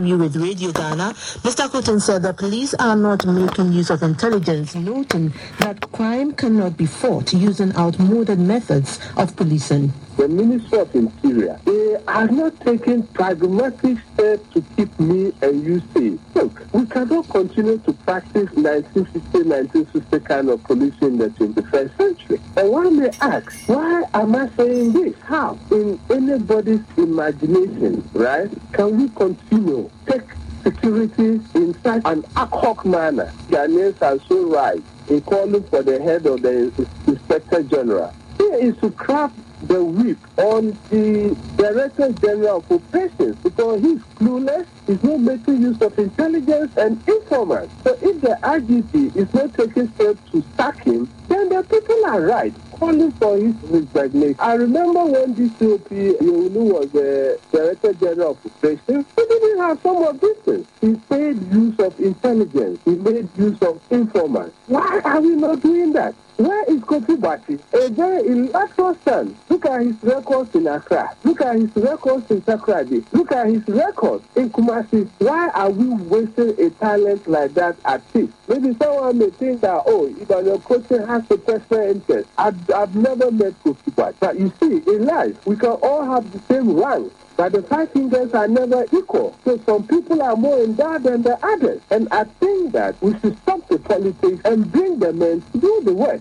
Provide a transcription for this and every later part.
with Radio Ghana, Mr. Cotton said the police are not making use of intelligence, noting that crime cannot be fought using outmoded methods of policing. The Ministry of Interior, they are not taking pragmatic steps to keep me and you safe. Look, we cannot continue to practice 1950, 1960 kind of policing in the 21st century. And one may ask, why am I saying this? How? In anybody's imagination, right? Can we continue take security in such an ad hoc manner. Ghanaians are so right in calling for the head of the Inspector General. Here is to craft the whip on the Director General of Operations because he's clueless, he's not making use of intelligence and informants. So if the IGP is not taking steps to sack him, then the people are right calling for his resignation. I remember when DCOP Yonu was the Director General of Operations, he didn't have some of things. He made use of intelligence. He made use of informants. Why are we not doing that? Where is Kofi Boakye? A very illustrious son. Look at his records in Accra. Look at his records in Takoradi. Look at his records in Kumasi. Why are we wasting a talent like that at this? Maybe someone may think that, oh, Ibadan coaching has a personal interest. I've, I've never met Kofi Boakye. But you see, in life, we can all have the same rank. But the five fingers are never equal. So some people are more endowed than the others. And I think that we should stop the politics and bring the men to do the work.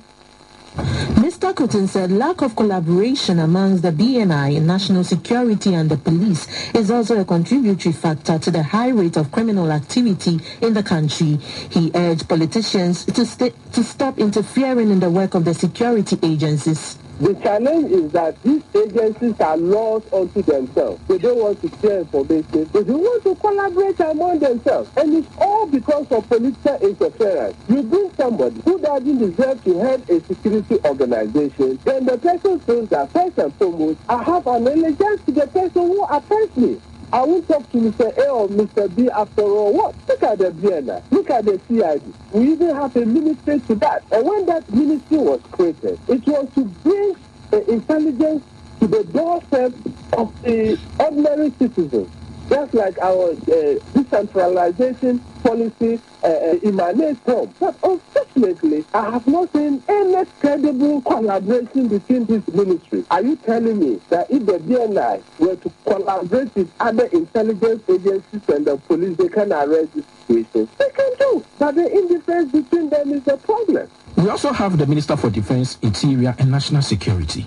Mr. Cotton said lack of collaboration amongst the BNI, national security and the police is also a contributory factor to the high rate of criminal activity in the country. He urged politicians to, st- to stop interfering in the work of the security agencies. The challenge is that these agencies are lost unto themselves. They don't want to share information. They don't want to collaborate among themselves. And it's all because of political interference. You bring somebody who doesn't deserve to head a security organization, then the person feels that first and foremost, I have an allegiance to the person who attends me. I won't talk to Mr. A or Mr. B after all. What? Look at the BNI. Look at the CID. We even have a ministry to that. And when that ministry was created, it was to bring the intelligence to the doorstep of the ordinary citizens. Just like our uh, decentralization policy uh, uh, emanates from. But unfortunately, I have not seen any credible collaboration between these ministries. Are you telling me that if the BNI were to collaborate with other intelligence agencies and the police, they can arrest this situation? They can do. But the indifference between them is the problem. We also have the Minister for Defense, Interior and National Security.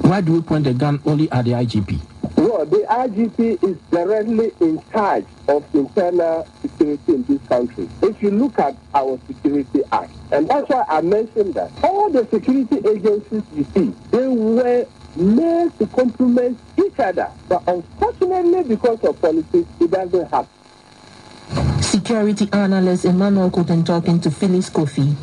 Why do we point the gun only at the IGP? Well, the IGP is directly in charge of internal security in this country. If you look at our Security Act, and that's why I mentioned that all the security agencies you see, they were made to complement each other. But unfortunately, because of politics, it doesn't happen. Security analyst Emmanuel Cotton talking to Felix Kofi.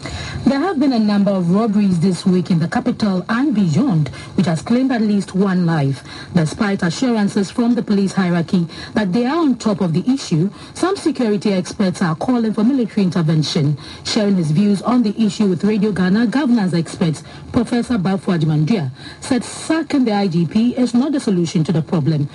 There have been a number of robberies this week in the capital and beyond, which has claimed at least one life. Despite assurances from the police hierarchy that they are on top of the issue, some security experts are calling for military intervention. Sharing his views on the issue with Radio Ghana, governance expert Professor Baffour Agyeman-Duah said sacking the IGP is not the solution to the problem.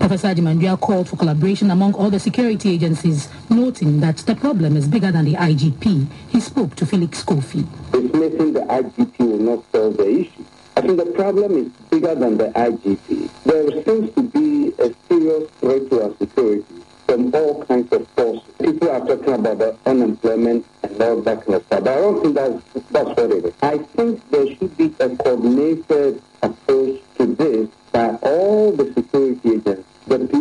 Professor Agyeman-Duah called for collaboration among all the security agencies, noting that the problem is bigger than the IGP. He spoke to Felix Kofi. Dismissing the IGP will not solve the issue. I think the problem is bigger than the IGP. There seems to be a serious threat to our security from all kinds of forces. People are talking about the unemployment and all that kind of stuff. But I don't think that's, that's what it is. I think there should be a coordinated approach to this by all the security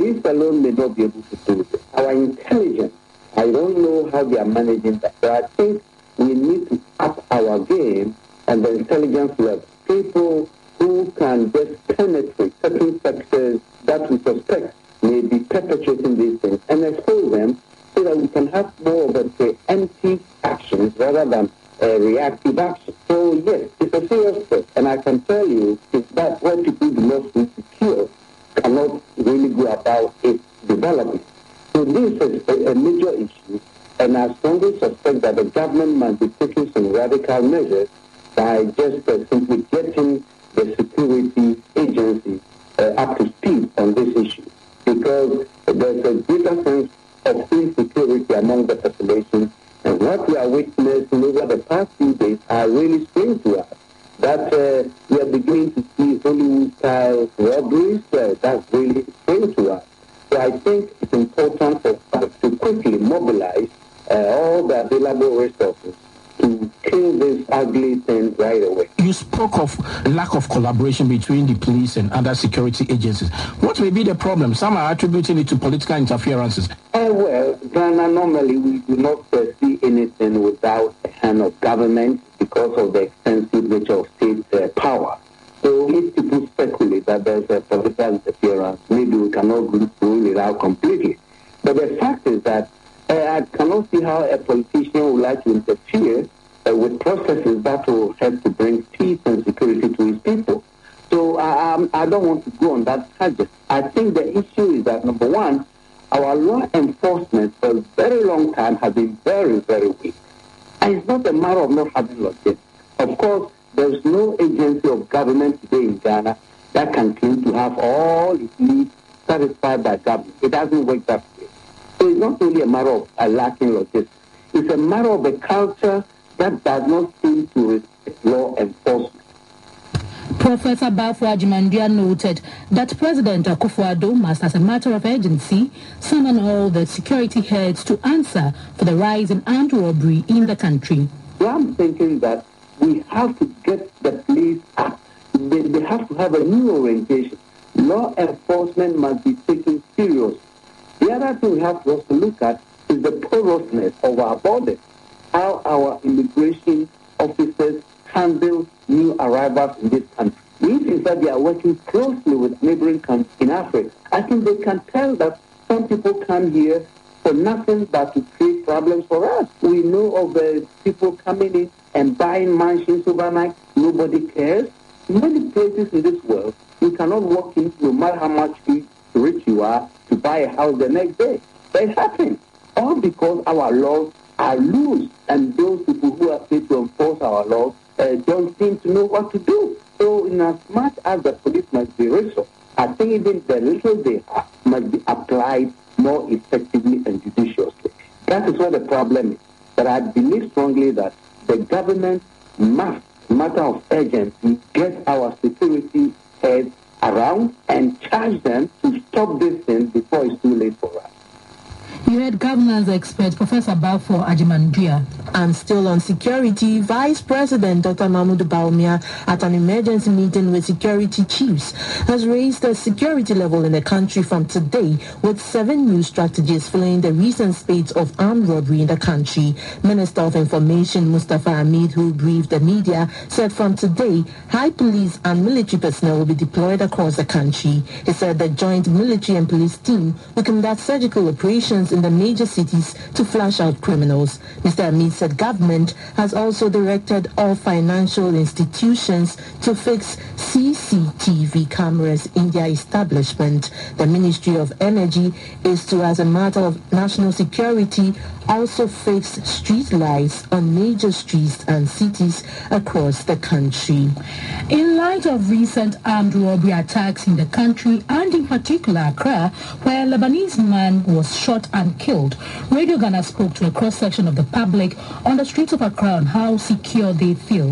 police alone may not be able to do this. Our intelligence, I don't know how they are managing that. But I think we need to up our game and the intelligence level. People who can just penetrate certain sectors that we suspect may be perpetrating these things and expose them so that we can have more of a preemptive actions rather than a reactive action. So yes, it's a serious threat. And I can tell you is that when people do not feel secure, cannot about its development. So this is a, a major issue, and I strongly suspect that the government must be taking some radical measures collaboration between the police and other security agencies. What may be the problem? Some are attributing it to political interferences. Uh, well, Ghana, normally we do not see anything without the hand of government because of the extensive nature of state uh, power. So if people speculate that there's a political interference, maybe we cannot rule it out completely. But the fact is that uh, I cannot see how a politician would like to interfere uh, with processes that will help to bring peace and security to his people. So I, um, I don't want to go on that subject. I think the issue is that, number one, our law enforcement for a very long time has been very, very weak. And it's not a matter of not having logistics. Of course, there's no agency of government today in Ghana that can claim to have all its needs satisfied by government. It doesn't work that way. So it's not only a matter of a lacking logistics. It's a matter of a culture that does not seem to respect law enforcement. Professor Baffour Agyeman-Duah noted that President Akufo-Addo must, as a matter of urgency, summon all the security heads to answer for the rise in armed robbery in the country. So I'm thinking that we have to get the police up. They, they have to have a new orientation. Law enforcement must be taken seriously. The other thing we have to look at is the porousness of our borders, how our immigration officers handle new arrivals in this country. It is that they are working closely with neighboring countries in Africa. I think they can tell that some people come here for nothing but to create problems for us. We know of uh, people coming in and buying mansions overnight. Nobody cares. Many places in this world, you cannot walk in no matter how much rich you are to buy a house the next day. It happens. All because our laws are loose and those people who are paid to enforce our laws uh, don't seem to know what to do. So in as much as the police must be resourced, I think even the little they have must be applied more effectively and judiciously. That is what the problem is. But I believe strongly that the government must, matter of urgency, get our security heads around and charge them to stop this thing before it's too late for us. You heard governance expert Professor Baffour Agyeman-Duah. And still on security, Vice President Dr. Mahmoud Bawumia at an emergency meeting with security chiefs has raised the security level in the country from today with seven new strategies following the recent spate of armed robbery in the country. Minister of Information Mustapha Hamid, who briefed the media, said from today, high police and military personnel will be deployed across the country. He said the joint military and police team will conduct surgical operations in the major cities to flush out criminals. Mr. Hamid said government has also directed all financial institutions to fix CCTV cameras in their establishment. The Ministry of Energy is to, as a matter of national security, also fix street lights on major streets and cities across the country. In light of recent armed robbery attacks in the country and in particular Accra, where a Lebanese man was shot and killed, Radio Ghana spoke to a cross-section of the public on the streets of Accra on how secure they feel.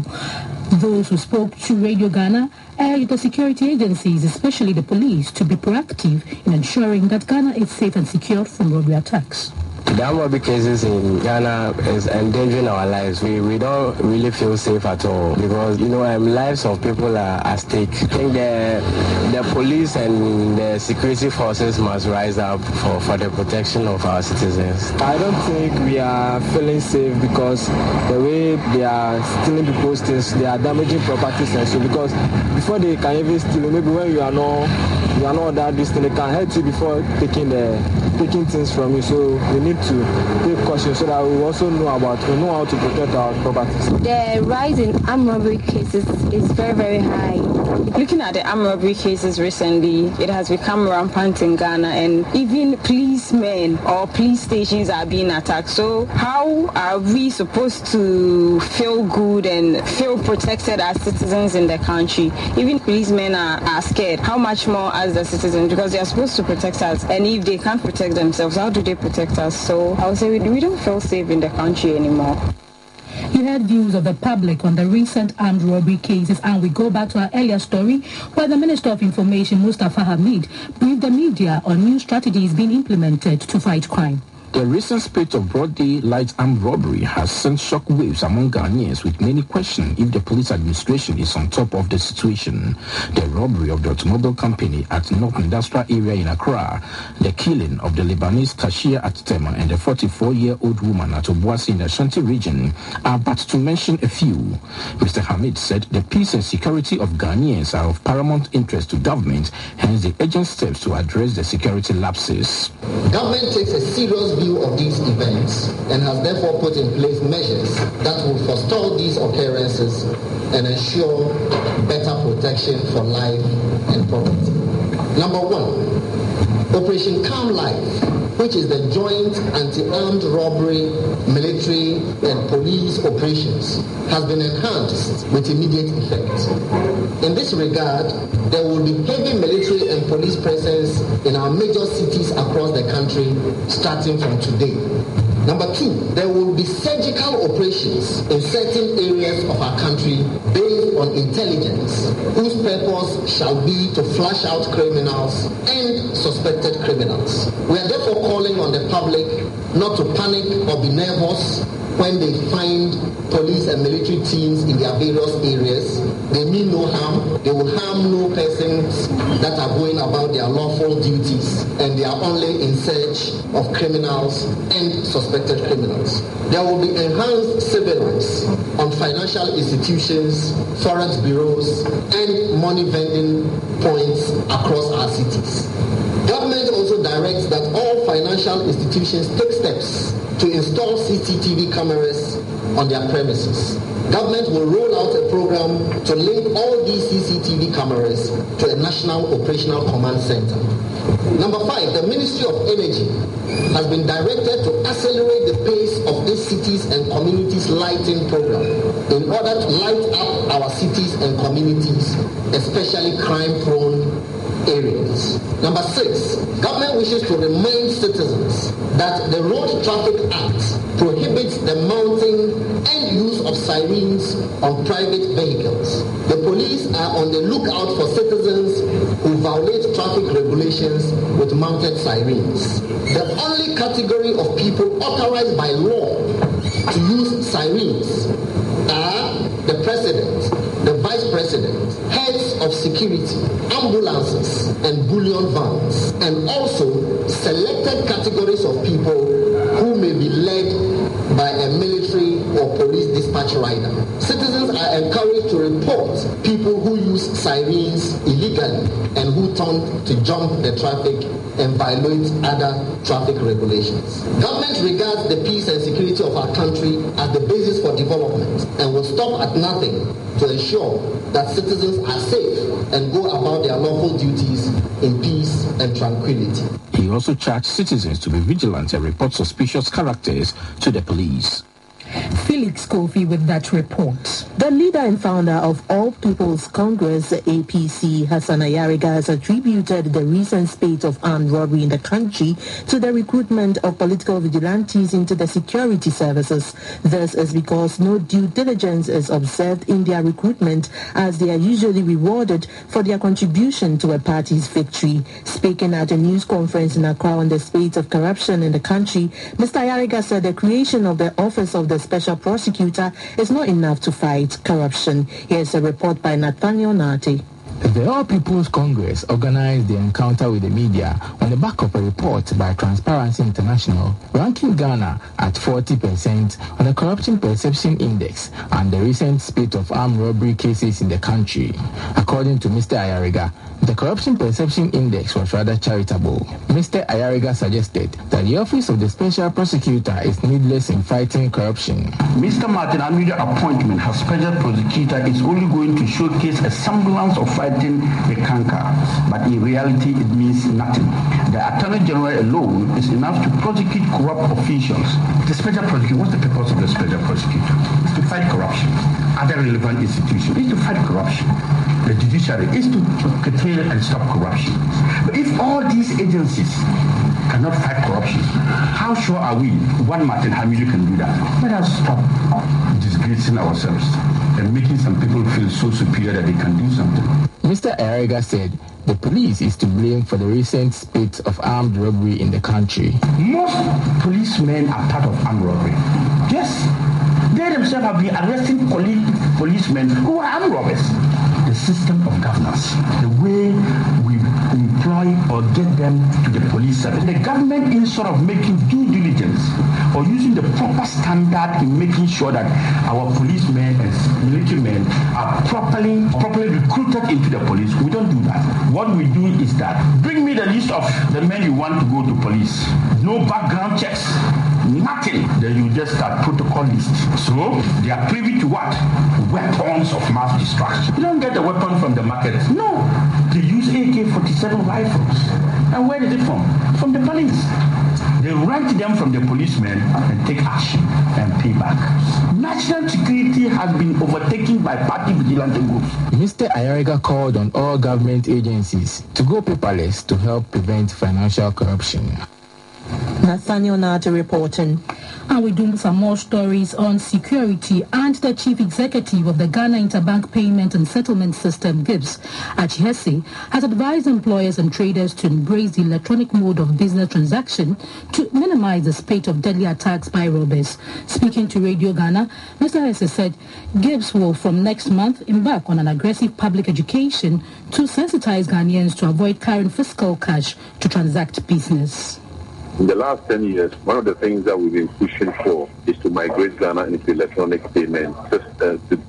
Those who spoke to Radio Ghana urged the security agencies, especially the police, to be proactive in ensuring that Ghana is safe and secure from robbery attacks. The armed cases in Ghana is endangering our lives. We, we don't really feel safe at all because, you know, um, lives of people are at stake. I think the, the police and the security forces must rise up for, for the protection of our citizens. I don't think we are feeling safe because the way they are stealing people's things, they are damaging properties and so because before they can even steal, maybe when you are not you are not that distant, they can hurt you before taking the taking things from you. So we need to take caution so that we also know about we know how to protect our properties. The rise in armed robbery cases is very very high Looking at the armed robbery cases recently, it has become rampant in Ghana and even policemen or police stations are being attacked. So how are we supposed to feel good and feel protected as citizens in the country? Even policemen are, are scared. How much more as the citizens? Because they are supposed to protect us. And if they can't protect themselves, how do they protect us? So I would say we, we don't feel safe in the country anymore. You heard views of the public on the recent armed robbery cases and we go back to our earlier story where the Minister of Information Mustapha Hamid briefed the media on new strategies being implemented to fight crime. The recent spate of broad daylight armed robbery has sent shockwaves among Ghanaians with many questioning if the police administration is on top of the situation. The robbery of the automobile company at North Industrial Area in Accra, the killing of the Lebanese cashier at Tema and the 44-year-old woman at Obuasi in the Ashanti region are but to mention a few. Mr. Hamid said the peace and security of Ghanaians are of paramount interest to government, hence the urgent steps to address the security lapses. Government takes a serious view of these events and has therefore put in place measures that will forestall these occurrences and ensure better protection for life and property. Number one, Operation Calm Life, which is the joint anti-armed robbery, military and police operations, has been enhanced with immediate effect. In this regard, there will be heavy military and police presence in our major cities across the country starting from today. Number two, there will be surgical operations in certain areas of our country based on intelligence, whose purpose shall be to flush out criminals and suspected criminals. We are therefore calling on the public not to panic or be nervous when they find police and military teams in their various areas. They mean no harm. They will harm no persons that are going about their lawful duties and they are only in search of criminals and suspected criminals. There will be enhanced surveillance on financial institutions, forex bureaus, and money vending points across our cities. Government also directs that all financial institutions take steps to install CCTV cameras on their premises. Government will roll out a program to link all these CCTV cameras to a national operational command center. Number five, the Ministry of Energy has been directed to accelerate the pace of its cities and communities lighting program in order to light up our cities and communities, especially crime-prone areas. Number six, government wishes to remind citizens that the Road Traffic Act prohibits the mounting and use of sirens on private vehicles. The police are on the lookout for citizens who violate traffic regulations with mounted sirens. The only category of people authorized by law to use sirens are the president, the vice president, of security, ambulances, and bullion vans, and also selected categories of people who may be led by a military or police dispatch rider. Citizens are encouraged to report people who use sirens illegally and who turn to jump the traffic and violate other traffic regulations. Government regards the peace and security of our country as the basis for development and will stop at nothing to ensure that citizens are safe and go about their lawful duties in peace and tranquility. He also charged citizens to be vigilant and report suspicious characters to the police. Felix Kofi with that report. The leader and founder of All People's Congress, APC, Hassan Ayariga, has attributed the recent spate of armed robbery in the country to the recruitment of political vigilantes into the security services. This is because no due diligence is observed in their recruitment as they are usually rewarded for their contribution to a party's victory. Speaking at a news conference in Accra on the spate of corruption in the country, Mr. Ayariga said the creation of the Office of the Special Prosecutor is not enough to fight corruption. Here's a report by Nathaniel Nati. The All People's Congress organized the encounter with the media on the back of a report by Transparency International ranking Ghana at 40% on the Corruption Perception Index and the recent spate of armed robbery cases in the country. According to Mr. Ayariga, the Corruption Perception Index was rather charitable. Mr. Ayariga suggested that the Office of the Special Prosecutor is needless in fighting corruption. Mr. Martin Amidu appointment as Special Prosecutor is only going to showcase a semblance of fighting the canker, but in reality it means nothing. The Attorney General alone is enough to prosecute corrupt officials. The Special Prosecutor, what's the purpose of the Special Prosecutor? It's to fight corruption. Other relevant institutions is to fight corruption. The judiciary is to, to curtail and stop corruption. But if all these agencies cannot fight corruption, how sure are we one Martin Hamidu can do that? Let us stop disgracing ourselves and making some people feel so superior that they can do something. Mr. Ayariga said the police is to blame for the recent spate of armed robbery in the country. Most policemen are part of armed robbery. Yes, they themselves have been arresting police, policemen who are armed robbers. System of governance, the way we employ or get them to the police service. The government, instead of making due diligence or using the proper standard in making sure that our policemen and military men are properly properly recruited into the police, we don't do that. What we do is that bring me the list of the men you want to go to police. No background checks nothing, then you just start protocol list. So they are privy to what? Weapons of mass destruction. You don't get the weapon from the market. No. They use AK-47 rifles. And where is it from? From the police. They rent them from the policemen and take action and pay back. National security has been overtaken by party vigilante groups. Mr. Ayariga called on all government agencies to go paperless to help prevent financial corruption. Nathaniel Nata reporting. And we do some more stories on security and the chief executive of the Ghana Interbank Payment and Settlement System, Gibbs Achihese, has advised employers and traders to embrace the electronic mode of business transaction to minimize the spate of deadly attacks by robbers. Speaking to Radio Ghana, Mr. Hesse said GhIPSS will from next month embark on an aggressive public education to sensitize Ghanaians to avoid carrying fiscal cash to transact business. In the last 10 years, one of the things that we've been pushing for is to migrate Ghana into electronic payment, to,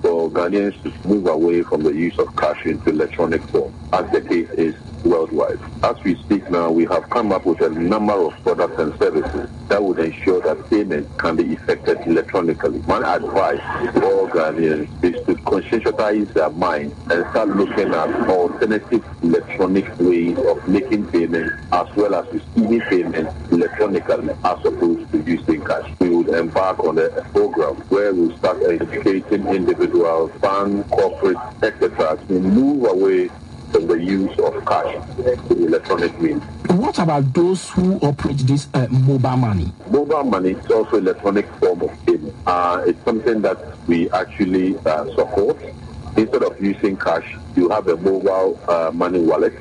for Ghanaians to move away from the use of cash into electronic form, as the case is worldwide. As we speak now, we have come up with a number of products and services that would ensure that payment can be effected electronically. My advice to all Ghanaians is to conscientize their mind and start looking at alternative electronic ways of making payments as well as receiving payments electronically as opposed to using cash. We would embark on a program where we start educating individuals, banks, corporates, etc. to move away from the use of cash in electronic means. What about those who operate this uh, mobile money? Mobile money is also electronic form of payment. Uh, it's something that we actually uh, support. Instead of using cash, you have a mobile uh, money wallet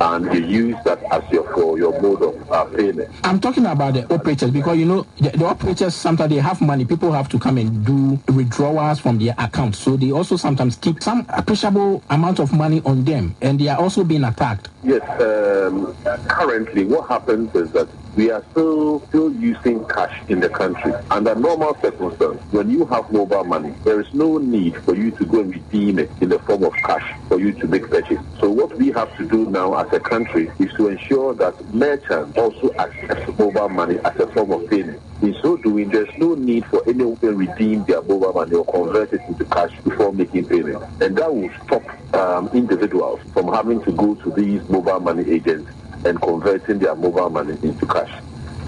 and you use that as your for your mode of uh, payment. I'm talking about the operators because you know the, the, operators sometimes they have money. People have to come and do withdrawals from their accounts, so they also sometimes keep some appreciable amount of money on them, and they are also being attacked. Yes, um, currently what happens is that we are still still using cash in the country. Under normal circumstances, when you have mobile money, there is no need for you to go and redeem it in the form of cash for you to make purchase. So what we have to do now as a country is to ensure that merchants also accept mobile money as a form of payment. In so doing, there's no need for anyone to redeem their mobile money or convert it into cash before making payment. And that will stop um, individuals from having to go to these mobile money agents and converting their mobile money into cash.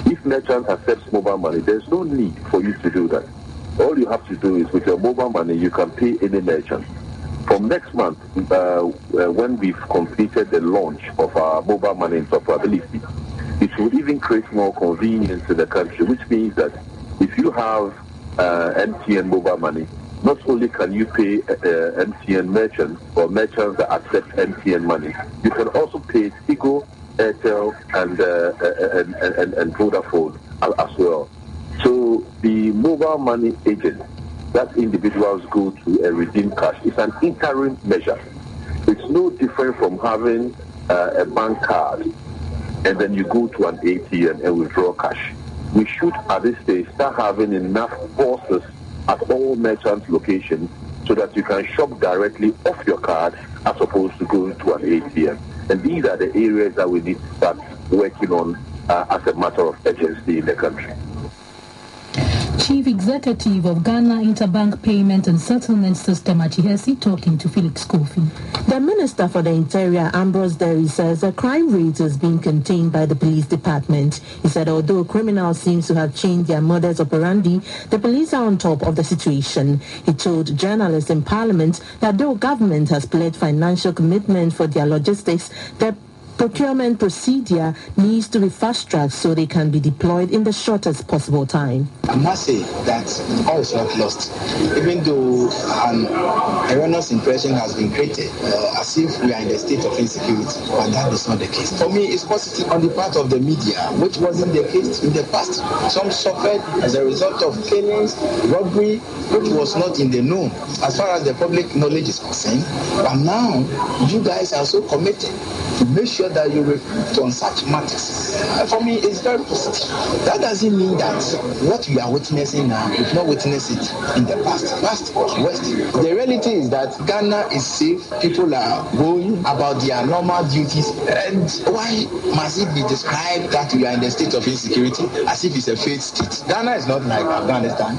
If merchants accept mobile money, there's no need for you to do that. All you have to do is with your mobile money, you can pay any merchant. From next month, uh, uh, when we've completed the launch of our mobile money interoperability, it will even create more convenience in the country, which means that if you have uh, MTN mobile money, not only can you pay uh, MTN merchants or merchants that accept MTN money, you can also pay Tigo Airtel and, uh, and, and, and Vodafone as well. So the mobile money agent that individuals go to and redeem cash is an interim measure. It's no different from having uh, a bank card and then you go to an ATM and withdraw cash. We should, at this stage, start having enough forces at all merchant locations so that you can shop directly off your card as opposed to going to an ATM. And these are the areas that we need to start working on uh, as a matter of urgency in the country. Chief Executive of Ghana Interbank Payment and Settlement System, Archie Hesse, talking to Felix Kofi. The Minister for the Interior, Ambrose Dery, says the crime rate is being contained by the police department. He said although criminals seem to have changed their modus operandi, the police are on top of the situation. He told journalists in Parliament that though government has pledged financial commitment for their logistics, the procurement procedure needs to be fast-tracked so they can be deployed in the shortest possible time. I must say that all is not lost, even though an erroneous impression has been created uh, as if we are in a state of insecurity, but that is not the case. For me, it's positive on the part of the media, which wasn't the case in the past. Some suffered as a result of killings, robbery, which was not in the known as far as the public knowledge is concerned. But now, you guys are so committed to make sure that you reflect on such matters. And for me, it's very positive. That doesn't mean that what we are witnessing now, we've not witnessed it in the past. Past was. The reality is that Ghana is safe. People are going about their normal duties. And why must it be described that we are in a state of insecurity as if it's a failed state? Ghana is not like Afghanistan.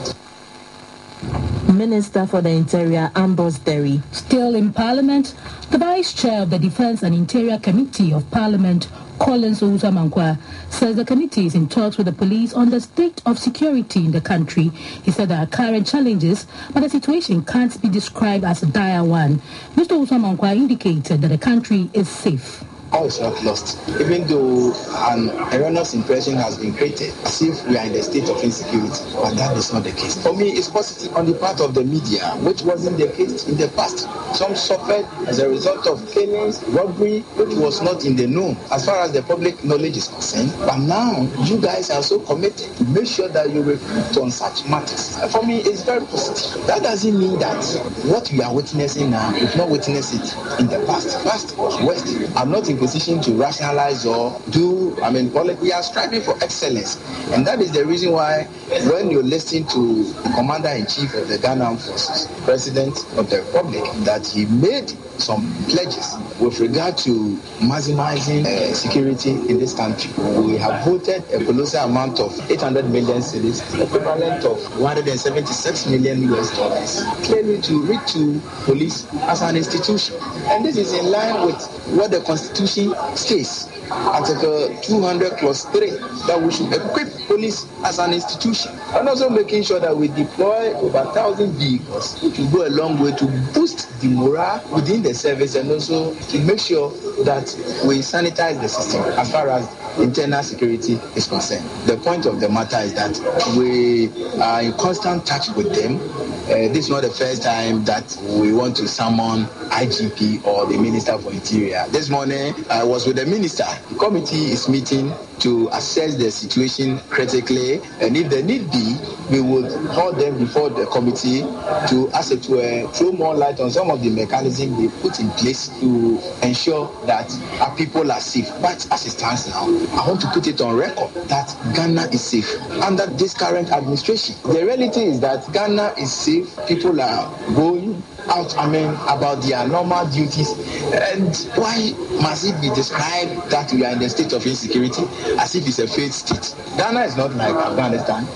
Minister for the Interior, Ambrose Dery. Still in Parliament, the Vice Chair of the Defence and Interior Committee of Parliament, Collins Owusu-Amankwah, says the committee is in talks with the police on the state of security in the country. He said there are current challenges, but the situation can't be described as a dire one. Mr. Owusu-Amankwah indicated that the country is safe all is not lost, even though an erroneous impression has been created as if we are in a state of insecurity, but that is not the case. For me, it's positive on the part of the media, which wasn't the case in the past. Some suffered as a result of killings, robbery, which was not in the known as far as the public knowledge is concerned. But now, you guys are so committed to make sure that you reflect on such matters. For me, it's very positive. That doesn't mean that what we are witnessing now, we've not witnessed it in the past. Past was West. I'm not in position to rationalize or do, I mean, we are striving for excellence. And that is the reason why when you listen to the Commander-in-Chief of the Ghana Armed Forces, President of the Republic, that he made some pledges with regard to maximizing uh, security in this country. We have voted a colossal amount of 800 million cedis, equivalent of 176 million US dollars, clearly to reach to police as an institution. And this is in line with what the Constitution states. Article 200 clause 3 that we should equip police as an institution and also making sure that we deploy over a thousand vehicles which will go a long way to boost the morale within the service and also to make sure that we sanitize the system as far as internal security is concerned. The point of the matter is that we are in constant touch with them. Uh, this is not the first time that we want to summon IGP or the Minister for Interior. This morning I was with the Minister. The committee is meeting to assess the situation critically, and if there need be, we would call them before the committee to, as it were, throw more light on some of the mechanisms they put in place to ensure that our people are safe. But as it stands now, I want to put it on record that Ghana is safe under this current administration. The reality is that Ghana is safe. People are going out, I mean, about their normal duties. And why must it be described that we are in a state of insecurity as if it's a failed state? Ghana is not like Afghanistan.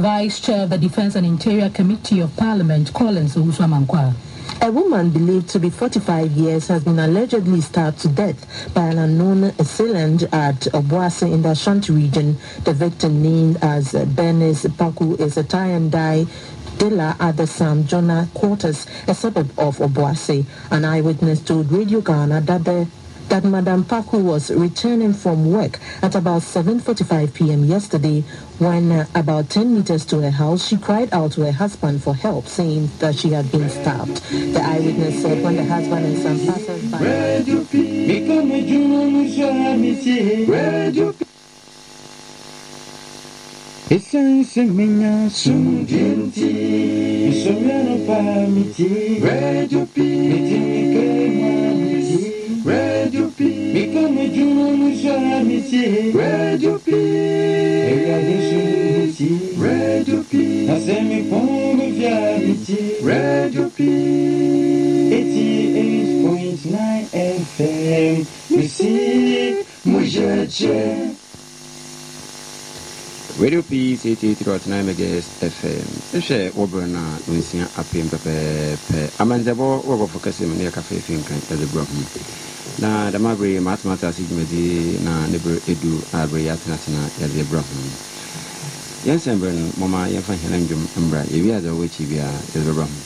Vice Chair of the Defense and Interior Committee of Parliament, Collins Owusu-Amankwah. A woman believed to be 45 years has been allegedly stabbed to death by an unknown assailant at Obuasi in the Ashanti region. The victim, named as Bernice Paku, is a tie and dye dealer at the Sam Jonah quarters, a suburb of Obuasi. An eyewitness told Radio Ghana that the that Madame Paku was returning from work at about 7.45 p.m. yesterday when uh, about 10 meters to her house, she cried out to her husband for help, saying that she had been stabbed. The eyewitness said when the husband and son passed by... miti Radio P miti Radio P. Nasemi pongo vya miti Radio P. 88.9 FM Misi mujeje radio peace 88.9 megas fm nhwɛ wɔberɛ no a nsia apem pɛpɛɛpɛ amandzɛbɔ wɔbɔfo kɛsɛ mu ne yɛka fɛfi nka ɛde brɛ ho na dɛm abere maatomata ase dwumadi na ne berɛ ɛdu a berɛ yɛatenatena yɛde brɛ ho yɛnsɛn berɛ no mɔma yɛmfa hɛna ndwom mmra yɛwie adɛ wɔwɔ akyi biara yɛde bɛbrɛ ho